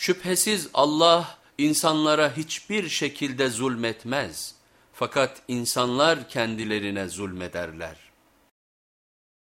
Şüphesiz Allah insanlara hiçbir şekilde zulmetmez. Fakat insanlar kendilerine zulmederler.